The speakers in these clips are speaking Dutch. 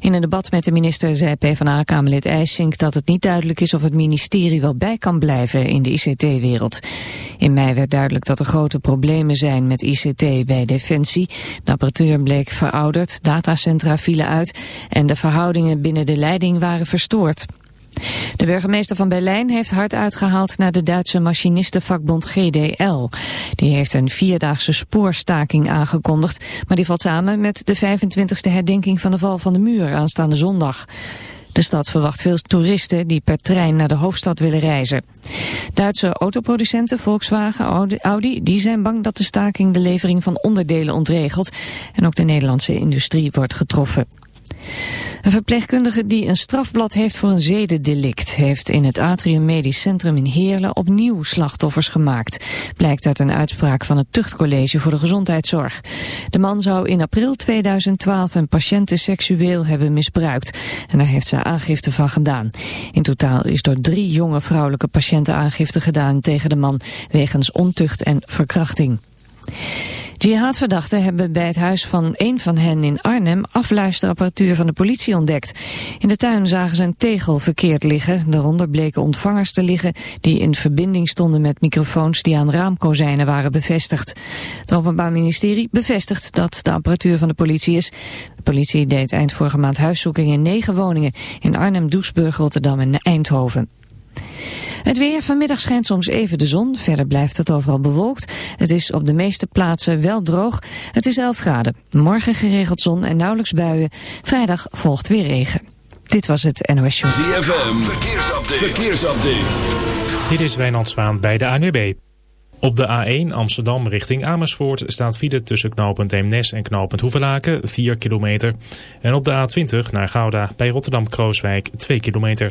In een debat met de minister zei PvdA-kamerlid IJsink dat het niet duidelijk is of het ministerie wel bij kan blijven in de ICT-wereld. In mei werd duidelijk dat er grote problemen zijn met ICT bij Defensie. De apparatuur bleek verouderd, datacentra vielen uit en de verhoudingen binnen de leiding waren verstoord. De burgemeester van Berlijn heeft hard uitgehaald naar de Duitse machinistenvakbond GDL. Die heeft een vierdaagse spoorstaking aangekondigd, maar die valt samen met de 25e herdenking van de val van de muur aanstaande zondag. De stad verwacht veel toeristen die per trein naar de hoofdstad willen reizen. Duitse autoproducenten Volkswagen, Audi, die zijn bang dat de staking de levering van onderdelen ontregelt. En ook de Nederlandse industrie wordt getroffen. Een verpleegkundige die een strafblad heeft voor een zedendelict... heeft in het Atrium Medisch Centrum in Heerlen opnieuw slachtoffers gemaakt. Blijkt uit een uitspraak van het Tuchtcollege voor de Gezondheidszorg. De man zou in april 2012 een patiënte seksueel hebben misbruikt. En daar heeft ze aangifte van gedaan. In totaal is door drie jonge vrouwelijke patiënten aangifte gedaan tegen de man... wegens ontucht en verkrachting. Jihadverdachten hebben bij het huis van een van hen in Arnhem afluisterapparatuur van de politie ontdekt. In de tuin zagen ze een tegel verkeerd liggen. Daaronder bleken ontvangers te liggen die in verbinding stonden met microfoons die aan raamkozijnen waren bevestigd. Het Openbaar Ministerie bevestigt dat de apparatuur van de politie is. De politie deed eind vorige maand huiszoeking in negen woningen in Arnhem, Doesburg, Rotterdam en Eindhoven. Het weer vanmiddag schijnt soms even de zon. Verder blijft het overal bewolkt. Het is op de meeste plaatsen wel droog. Het is 11 graden. Morgen geregeld zon en nauwelijks buien. Vrijdag volgt weer regen. Dit was het NOS Show. ZFM. Verkeersupdate. Verkeersupdate. Dit is Wijnand Zwaan bij de ANWB. Op de A1 Amsterdam richting Amersfoort staat file tussen knooppunt Eemnes en knooppunt Hoevelaken 4 kilometer. En op de A20 naar Gouda bij Rotterdam-Krooswijk 2 kilometer.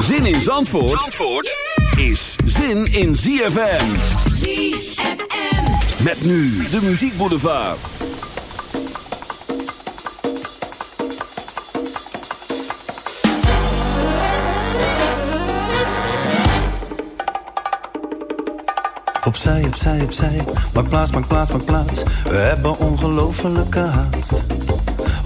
Zin in Zandvoort, Zandvoort is zin in ZFM. ZFM. Met nu de Muziek Boulevard. Opzij, opzij, opzij. Maak plaats, maak plaats, maak plaats. We hebben ongelofelijke haast.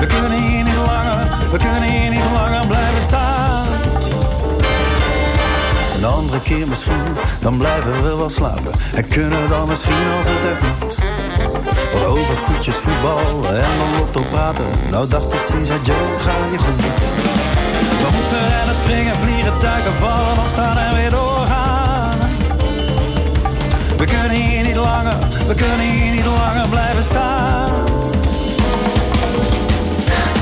We kunnen hier niet langer, we kunnen hier niet langer blijven staan. Een andere keer misschien, dan blijven we wel slapen. En kunnen dan misschien als het echt moet. Wat over koetjes, voetbal en dan lotto praten. Nou dacht ik, ziens, adieu, het ga je goed. We moeten rennen, springen, vliegen, duiken, vallen, opstaan en weer doorgaan. We kunnen hier niet langer, we kunnen hier niet langer blijven staan.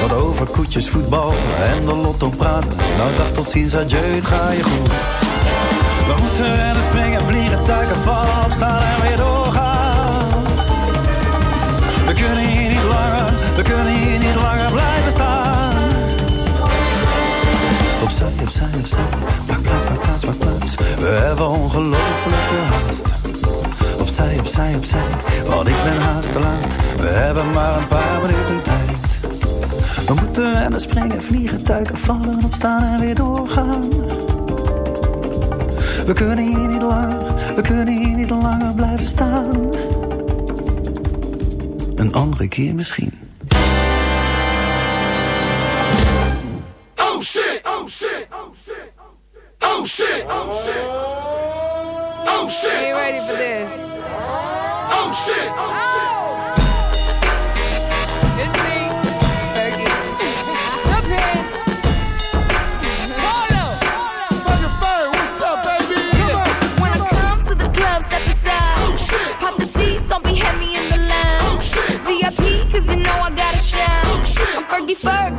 Wat over koetjes, voetbal en de lotto praten. Nou dag tot ziens, adieu, het ga je goed. We moeten rennen, springen, vliegen, duiken, vallen, opstaan en weer doorgaan. We kunnen hier niet langer, we kunnen hier niet langer blijven staan. Opzij, opzij, opzij, maak plaats, maak plaats, maak plaats. We hebben ongelofelijke haast. Opzij, opzij, opzij, want ik ben haast te laat. We hebben maar een paar minuten tijd. We moeten rennen, springen, vliegen, duiken, vallen, opstaan en weer doorgaan. We kunnen hier niet langer, we kunnen hier niet langer blijven staan. Een andere keer misschien.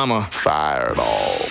I'm a fireball.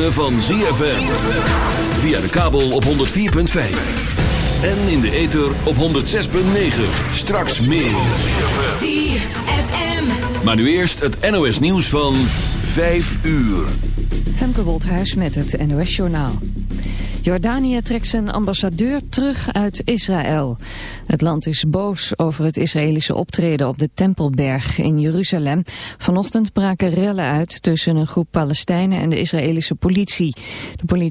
Ritme van ZFM. Via de kabel op 104.5. En in de ether op 106.9. Straks meer. ZFM. Maar nu eerst het NOS nieuws van 5 uur. Femke Wolthuis met het NOS Journaal. Jordanië trekt zijn ambassadeur terug uit Israël. Het land is boos over het Israëlische optreden op de Tempelberg in Jeruzalem. Vanochtend braken rellen uit tussen een groep Palestijnen en de Israëlische politie. De politie